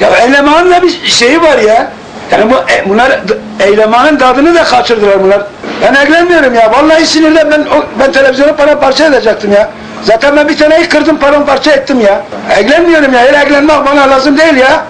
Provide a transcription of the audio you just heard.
Ya eylemanın da bir şeyi var ya. Yani bu e, bunlar d- eylemanın tadını da kaçırdılar bunlar. Ben eğlenmiyorum ya. Vallahi sinirden ben o, ben televizyonu paramparça edecektim ya. Zaten ben bir taneyi kırdım paramparça ettim ya. Eğlenmiyorum ya. Öyle evlenmek bana lazım değil ya.